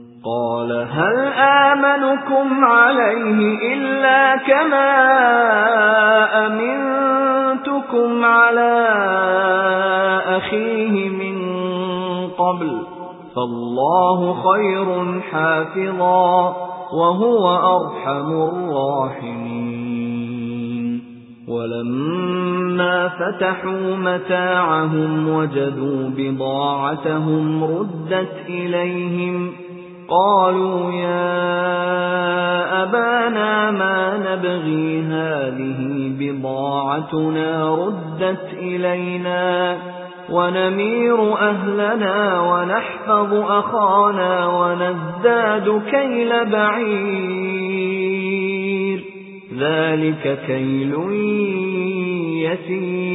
قال هل آمنكم عليه إلا كما أمنتكم على أخيه من قبل؟ فالله خير حافظا وهو أرحم الراحمين. ولما فتحوا متاعهم وجدوا بضاعتهم ردت إليهم قالوا يا أبانا ما نبغي هذه بضاعتنا ردت إلينا ونمير أهلنا ونحفظ أخانا ونزداد كيل بعير. ذلك كيل يسير.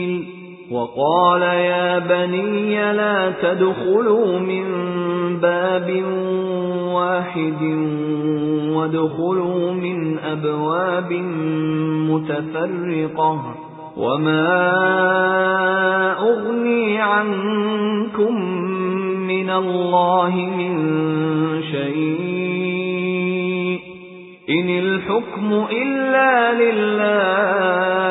وقال يا بني لا تدخلوا من باب واحد وادخلوا من أبواب متفرقة وما أغني عنكم من الله من شيء إن الحكم إلا لله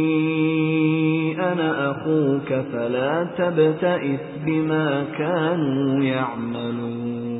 أَنَا أَخُوكَ فَلَا تَبْتَئِسْ بِمَا كَانُوا يَعْمَلُونَ